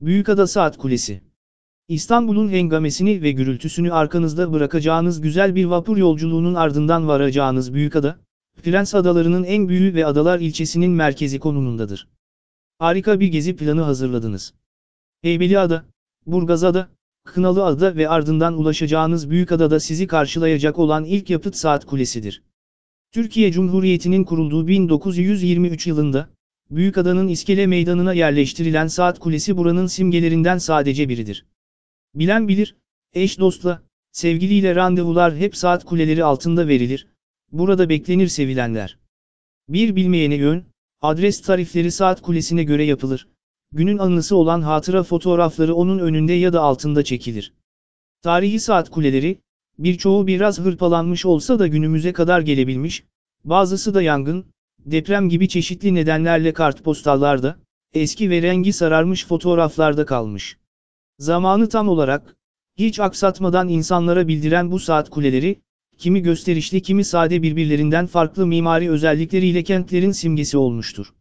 Büyükada Saat Kulesi İstanbul'un hengamesini ve gürültüsünü arkanızda bırakacağınız güzel bir vapur yolculuğunun ardından varacağınız Büyükada, Prens Adaları'nın en büyüğü ve Adalar ilçesinin merkezi konumundadır. Harika bir gezi planı hazırladınız. Heybeliada, Burgazada, Kınalıada ve ardından ulaşacağınız Büyükada'da sizi karşılayacak olan ilk yapıt Saat Kulesi'dir. Türkiye Cumhuriyeti'nin kurulduğu 1923 yılında, Büyükada'nın İskele Meydanı'na yerleştirilen Saat Kulesi buranın simgelerinden sadece biridir. Bilen bilir, eş dostla, sevgiliyle randevular hep saat kuleleri altında verilir, burada beklenir sevilenler. Bir bilmeyene yön, adres tarifleri saat kulesine göre yapılır, günün anısı olan hatıra fotoğrafları onun önünde ya da altında çekilir. Tarihi saat kuleleri, birçoğu biraz hırpalanmış olsa da günümüze kadar gelebilmiş, bazısı da yangın, deprem gibi çeşitli nedenlerle kartpostallarda, eski ve rengi sararmış fotoğraflarda kalmış. Zamanı tam olarak, hiç aksatmadan insanlara bildiren bu saat kuleleri, kimi gösterişli kimi sade birbirlerinden farklı mimari özellikleriyle kentlerin simgesi olmuştur.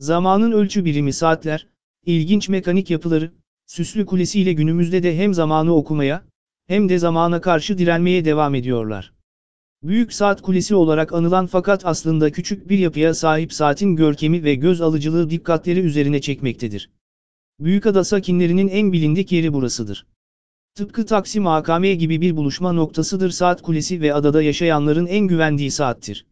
Zamanın ölçü birimi saatler, ilginç mekanik yapıları, süslü kulesiyle günümüzde de hem zamanı okumaya, hem de zamana karşı direnmeye devam ediyorlar. Büyük Saat Kulesi olarak anılan fakat aslında küçük bir yapıya sahip saatin görkemi ve göz alıcılığı dikkatleri üzerine çekmektedir. Büyükada sakinlerinin en bilindik yeri burasıdır. Tıpkı Taksim AKM gibi bir buluşma noktasıdır Saat Kulesi ve adada yaşayanların en güvendiği saattir.